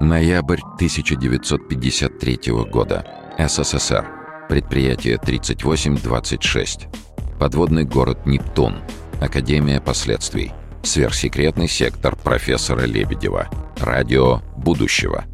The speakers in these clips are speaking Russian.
Ноябрь 1953 года. СССР. Предприятие 3826. Подводный город Нептун. Академия последствий. Сверхсекретный сектор профессора Лебедева. Радио будущего.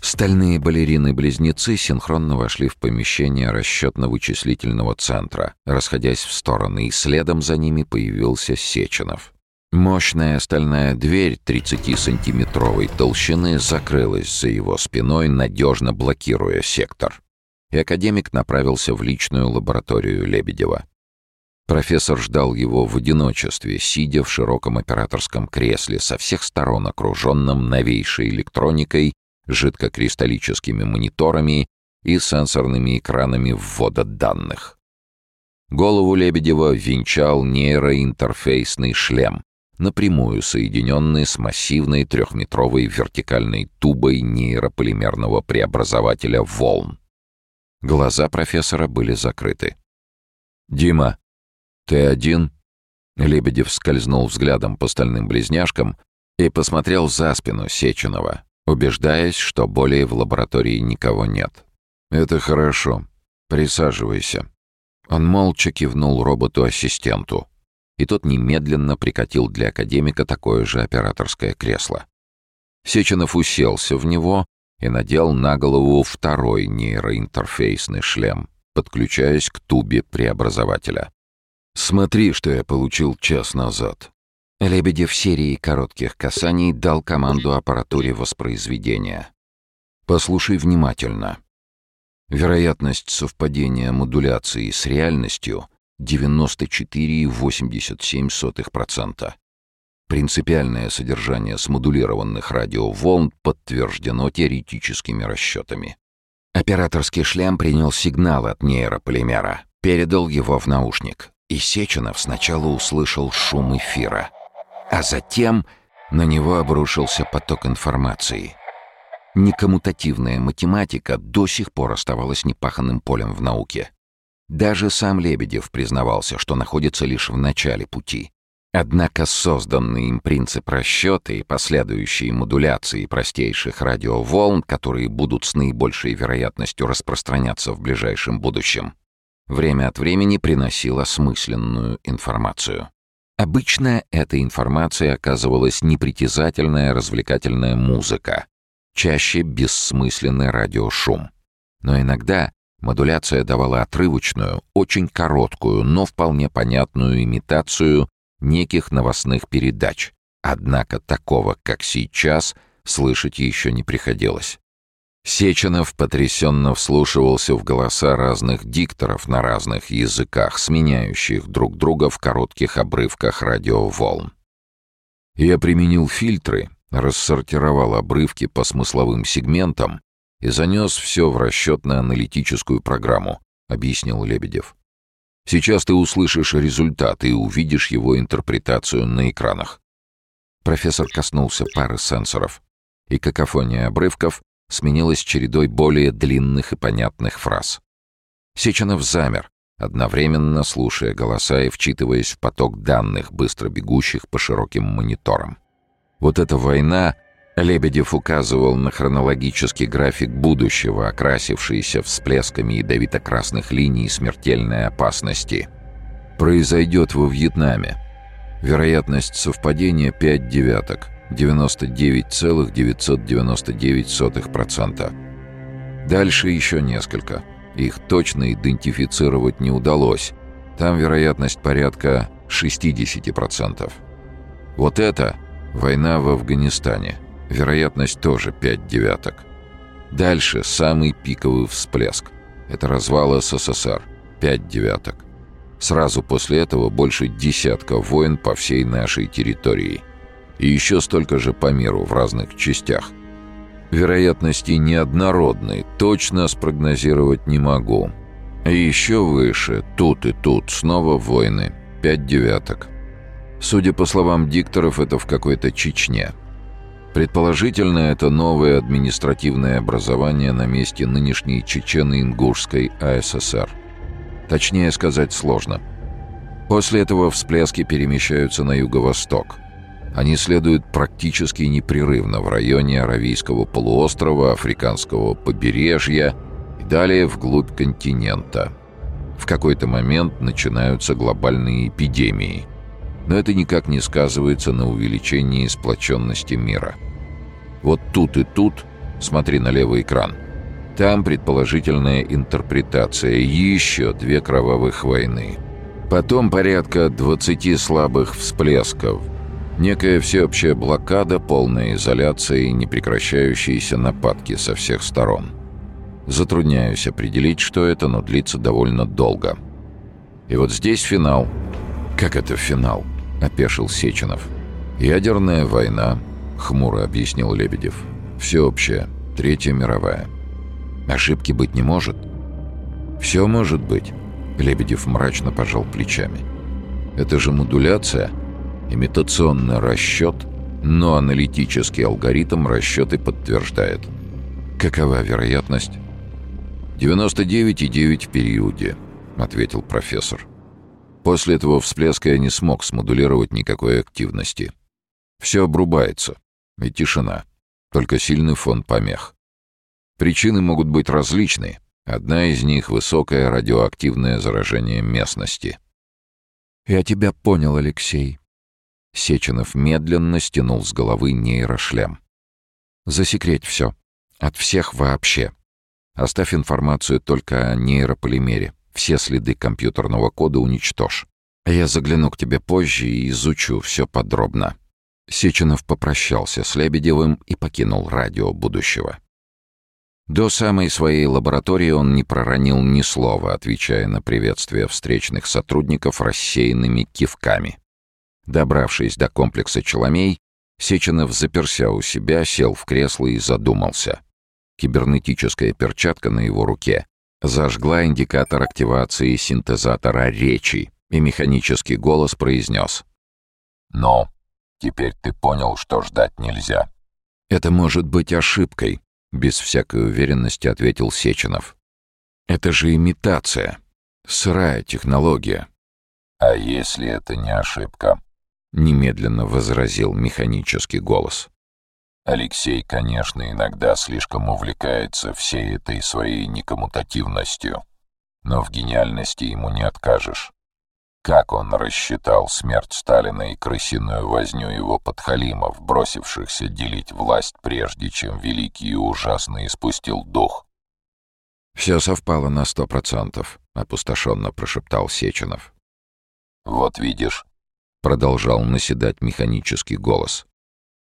Стальные балерины-близнецы синхронно вошли в помещение расчетно-вычислительного центра, расходясь в стороны, и следом за ними появился Сеченов. Мощная стальная дверь 30-сантиметровой толщины закрылась за его спиной, надежно блокируя сектор. И академик направился в личную лабораторию Лебедева. Профессор ждал его в одиночестве, сидя в широком операторском кресле, со всех сторон окруженном новейшей электроникой, жидкокристаллическими мониторами и сенсорными экранами ввода данных. Голову Лебедева венчал нейроинтерфейсный шлем, напрямую соединенный с массивной трехметровой вертикальной тубой нейрополимерного преобразователя волн. Глаза профессора были закрыты. «Дима, ты один?» Лебедев скользнул взглядом по стальным близняшкам и посмотрел за спину Сеченова, убеждаясь, что более в лаборатории никого нет. «Это хорошо. Присаживайся». Он молча кивнул роботу-ассистенту, и тот немедленно прикатил для академика такое же операторское кресло. Сеченов уселся в него и надел на голову второй нейроинтерфейсный шлем, подключаясь к тубе преобразователя. «Смотри, что я получил час назад». Лебедев серии коротких касаний дал команду аппаратуре воспроизведения. «Послушай внимательно. Вероятность совпадения модуляции с реальностью 94,87%. Принципиальное содержание смодулированных радиоволн подтверждено теоретическими расчетами. Операторский шлем принял сигнал от нейрополимера, передал его в наушник, и Сеченов сначала услышал шум эфира, а затем на него обрушился поток информации. Некоммутативная математика до сих пор оставалась непаханным полем в науке. Даже сам Лебедев признавался, что находится лишь в начале пути. Однако созданный им принцип расчета и последующие модуляции простейших радиоволн, которые будут с наибольшей вероятностью распространяться в ближайшем будущем, время от времени приносил осмысленную информацию. Обычно эта информация оказывалась непритязательная развлекательная музыка, чаще бессмысленный радиошум. Но иногда Модуляция давала отрывочную, очень короткую, но вполне понятную имитацию неких новостных передач. Однако такого, как сейчас, слышать еще не приходилось. Сеченов потрясенно вслушивался в голоса разных дикторов на разных языках, сменяющих друг друга в коротких обрывках радиоволн. Я применил фильтры, рассортировал обрывки по смысловым сегментам и занес все в расчетно-аналитическую программу», — объяснил Лебедев. «Сейчас ты услышишь результат и увидишь его интерпретацию на экранах». Профессор коснулся пары сенсоров, и какофония обрывков сменилась чередой более длинных и понятных фраз. Сеченов замер, одновременно слушая голоса и вчитываясь в поток данных, быстро бегущих по широким мониторам. Вот эта война Лебедев указывал на хронологический график будущего, окрасившийся всплесками ядовито-красных линий смертельной опасности. Произойдет во Вьетнаме. Вероятность совпадения 5 девяток, 99,999%. Дальше еще несколько. Их точно идентифицировать не удалось. Там вероятность порядка 60%. Вот это война в Афганистане – Вероятность тоже 5 девяток. Дальше самый пиковый всплеск. Это развал СССР. 5 девяток. Сразу после этого больше десятка войн по всей нашей территории. И еще столько же по миру в разных частях. Вероятности неоднородны, точно спрогнозировать не могу. И еще выше, тут и тут, снова войны. 5 девяток. Судя по словам дикторов, это в какой-то Чечне. Предположительно, это новое административное образование на месте нынешней Чечено-Ингушской АССР. Точнее сказать сложно. После этого всплески перемещаются на юго-восток. Они следуют практически непрерывно в районе Аравийского полуострова, Африканского побережья и далее вглубь континента. В какой-то момент начинаются глобальные эпидемии. Но это никак не сказывается на увеличении сплоченности мира. Вот тут и тут, смотри на левый экран, там предположительная интерпретация еще две кровавых войны. Потом порядка 20 слабых всплесков – Некая всеобщая блокада, полная изоляция и непрекращающиеся нападки со всех сторон. Затрудняюсь определить, что это, но длится довольно долго. И вот здесь финал. «Как это финал?» — опешил Сеченов. «Ядерная война», — хмуро объяснил Лебедев. «Всеобщая, Третья мировая. Ошибки быть не может?» «Все может быть», — Лебедев мрачно пожал плечами. «Это же модуляция» имитационный расчет, но аналитический алгоритм расчеты подтверждает. Какова вероятность? 99,9 в периоде, ответил профессор. После этого всплеска я не смог смодулировать никакой активности. Все обрубается, и тишина, только сильный фон помех. Причины могут быть различные. Одна из них — высокое радиоактивное заражение местности. «Я тебя понял, Алексей», Сеченов медленно стянул с головы нейрошлем. «Засекреть все. От всех вообще. Оставь информацию только о нейрополимере. Все следы компьютерного кода уничтожь. Я загляну к тебе позже и изучу все подробно». Сеченов попрощался с Лебедевым и покинул радио будущего. До самой своей лаборатории он не проронил ни слова, отвечая на приветствия встречных сотрудников рассеянными кивками. Добравшись до комплекса Челомей, Сеченов заперся у себя, сел в кресло и задумался. Кибернетическая перчатка на его руке зажгла индикатор активации синтезатора речи, и механический голос произнес. «Но теперь ты понял, что ждать нельзя». «Это может быть ошибкой», — без всякой уверенности ответил Сеченов. «Это же имитация. Сырая технология». «А если это не ошибка?» — немедленно возразил механический голос. Алексей, конечно, иногда слишком увлекается всей этой своей некоммутативностью, но в гениальности ему не откажешь. Как он рассчитал смерть Сталина и крысиную возню его подхалимов, бросившихся делить власть, прежде чем великий и ужасный испустил дух? «Все совпало на сто процентов», — опустошенно прошептал Сеченов. «Вот видишь, — продолжал наседать механический голос.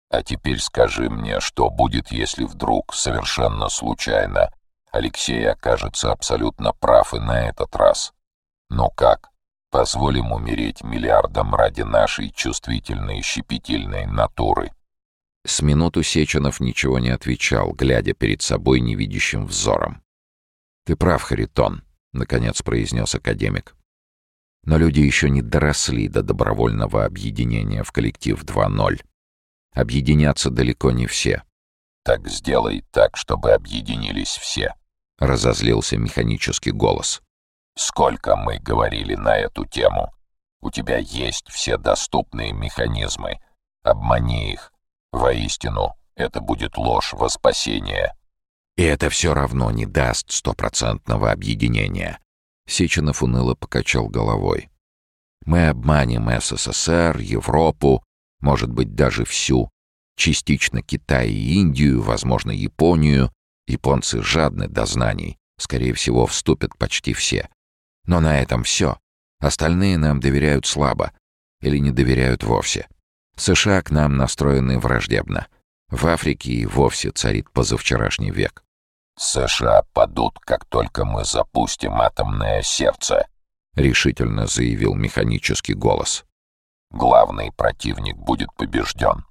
«А теперь скажи мне, что будет, если вдруг, совершенно случайно, Алексей окажется абсолютно прав и на этот раз? Ну как? Позволим умереть миллиардам ради нашей чувствительной, щепетильной натуры?» С минуту Сеченов ничего не отвечал, глядя перед собой невидящим взором. «Ты прав, Харитон», — наконец произнес академик. Но люди еще не доросли до добровольного объединения в коллектив 2.0. Объединятся далеко не все. «Так сделай так, чтобы объединились все», — разозлился механический голос. «Сколько мы говорили на эту тему. У тебя есть все доступные механизмы. Обмани их. Воистину, это будет ложь во спасение». И это все равно не даст стопроцентного объединения. Сеченов уныло покачал головой. «Мы обманем СССР, Европу, может быть, даже всю, частично Китай и Индию, возможно, Японию. Японцы жадны до знаний, скорее всего, вступят почти все. Но на этом все. Остальные нам доверяют слабо или не доверяют вовсе. США к нам настроены враждебно. В Африке и вовсе царит позавчерашний век. США падут, как только мы запустим атомное сердце», — решительно заявил механический голос. «Главный противник будет побежден.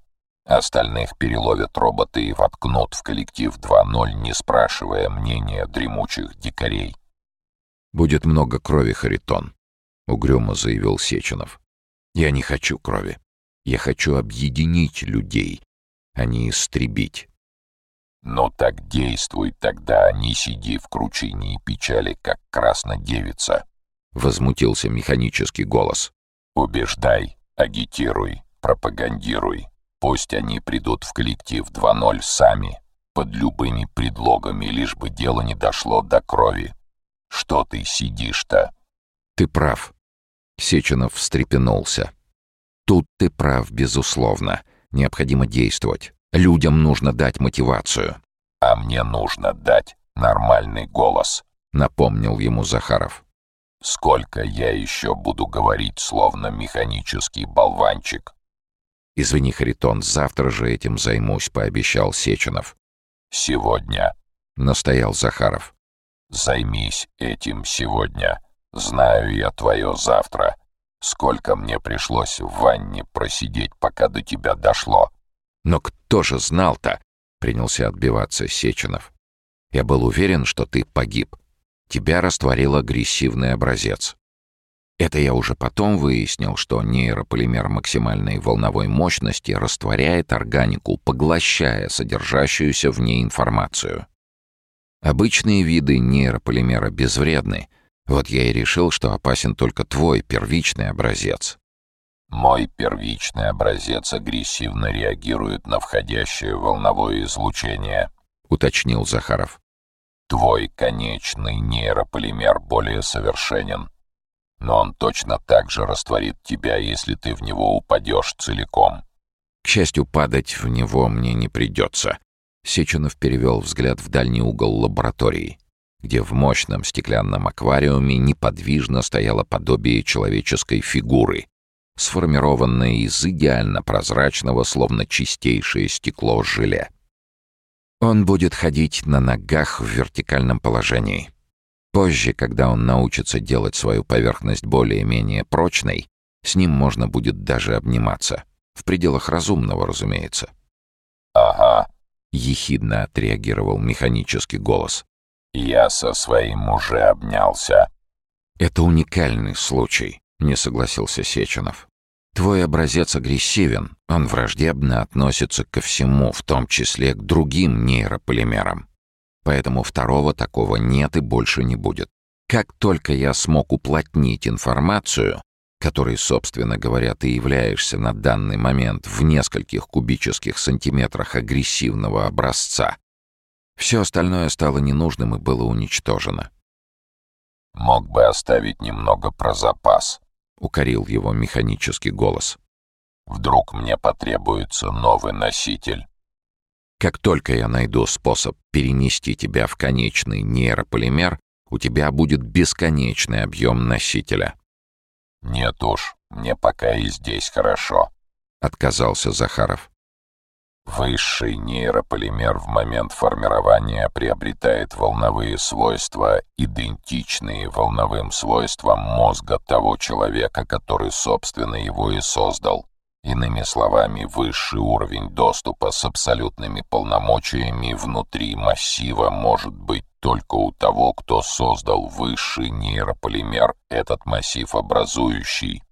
Остальных переловят роботы и воткнут в коллектив 2.0, не спрашивая мнения дремучих дикарей». «Будет много крови, Харитон», — угрюмо заявил Сеченов. «Я не хочу крови. Я хочу объединить людей, а не истребить». «Ну так действуй тогда, не сиди в кручине и печали, как краснодевица», — возмутился механический голос. «Убеждай, агитируй, пропагандируй. Пусть они придут в коллектив 2.0 сами, под любыми предлогами, лишь бы дело не дошло до крови. Что ты сидишь-то?» «Ты прав». Сеченов встрепенулся. «Тут ты прав, безусловно. Необходимо действовать. Людям нужно дать мотивацию». «А мне нужно дать нормальный голос», — напомнил ему Захаров. «Сколько я еще буду говорить, словно механический болванчик?» «Извини, Харитон, завтра же этим займусь», — пообещал Сеченов. «Сегодня», — настоял Захаров. «Займись этим сегодня. Знаю я твое завтра. Сколько мне пришлось в ванне просидеть, пока до тебя дошло». «Но кто же знал-то?» — принялся отбиваться Сеченов. «Я был уверен, что ты погиб. Тебя растворил агрессивный образец. Это я уже потом выяснил, что нейрополимер максимальной волновой мощности растворяет органику, поглощая содержащуюся в ней информацию. Обычные виды нейрополимера безвредны. Вот я и решил, что опасен только твой первичный образец. Мой первичный образец агрессивно реагирует на входящее волновое излучение, уточнил Захаров. Твой конечный нейрополимер более совершенен но он точно так же растворит тебя, если ты в него упадешь целиком. К счастью, падать в него мне не придется. Сеченов перевел взгляд в дальний угол лаборатории, где в мощном стеклянном аквариуме неподвижно стояло подобие человеческой фигуры, сформированное из идеально прозрачного, словно чистейшее стекло желе. Он будет ходить на ногах в вертикальном положении. Позже, когда он научится делать свою поверхность более-менее прочной, с ним можно будет даже обниматься. В пределах разумного, разумеется. «Ага», — ехидно отреагировал механический голос. «Я со своим уже обнялся». «Это уникальный случай», — не согласился Сеченов. «Твой образец агрессивен, он враждебно относится ко всему, в том числе к другим нейрополимерам. Поэтому второго такого нет и больше не будет. Как только я смог уплотнить информацию, которой, собственно говоря, ты являешься на данный момент в нескольких кубических сантиметрах агрессивного образца, все остальное стало ненужным и было уничтожено. «Мог бы оставить немного про запас», — укорил его механический голос. «Вдруг мне потребуется новый носитель?» Как только я найду способ перенести тебя в конечный нейрополимер, у тебя будет бесконечный объем носителя. «Нет уж, мне пока и здесь хорошо», — отказался Захаров. Высший нейрополимер в момент формирования приобретает волновые свойства, идентичные волновым свойствам мозга того человека, который, собственно, его и создал. Иными словами, высший уровень доступа с абсолютными полномочиями внутри массива может быть только у того, кто создал высший нейрополимер, этот массив образующий.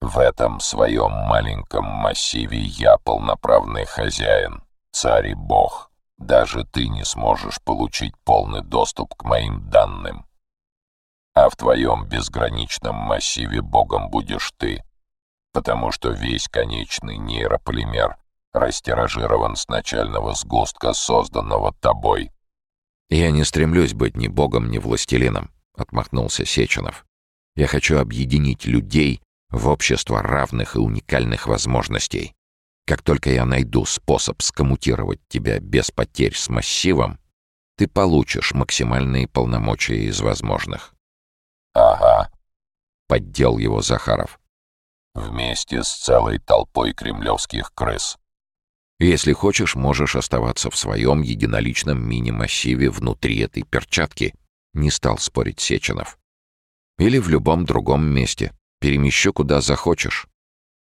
В этом своем маленьком массиве я полноправный хозяин, царь и бог. Даже ты не сможешь получить полный доступ к моим данным. А в твоем безграничном массиве богом будешь ты потому что весь конечный нейрополимер растиражирован с начального сгустка, созданного тобой. «Я не стремлюсь быть ни богом, ни властелином», — отмахнулся Сеченов. «Я хочу объединить людей в общество равных и уникальных возможностей. Как только я найду способ скоммутировать тебя без потерь с массивом, ты получишь максимальные полномочия из возможных». «Ага», — поддел его Захаров вместе с целой толпой кремлевских крыс. Если хочешь, можешь оставаться в своем единоличном мини-массиве внутри этой перчатки, не стал спорить Сеченов. Или в любом другом месте. Перемещу куда захочешь.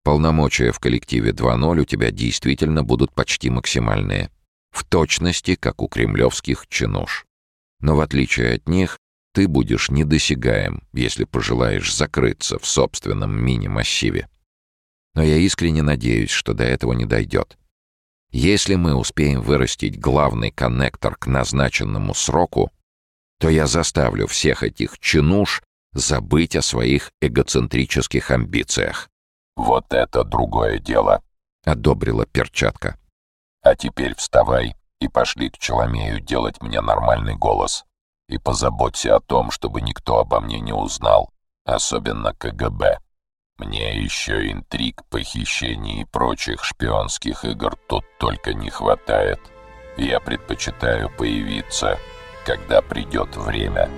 Полномочия в коллективе 2.0 у тебя действительно будут почти максимальные. В точности, как у кремлевских чинуш. Но в отличие от них, ты будешь недосягаем, если пожелаешь закрыться в собственном мини-массиве. Но я искренне надеюсь, что до этого не дойдет. Если мы успеем вырастить главный коннектор к назначенному сроку, то я заставлю всех этих чинуш забыть о своих эгоцентрических амбициях. Вот это другое дело», — одобрила перчатка. «А теперь вставай и пошли к Челомею делать мне нормальный голос. И позаботься о том, чтобы никто обо мне не узнал, особенно КГБ. Мне еще интриг, похищений и прочих шпионских игр тут только не хватает. Я предпочитаю появиться, когда придет время».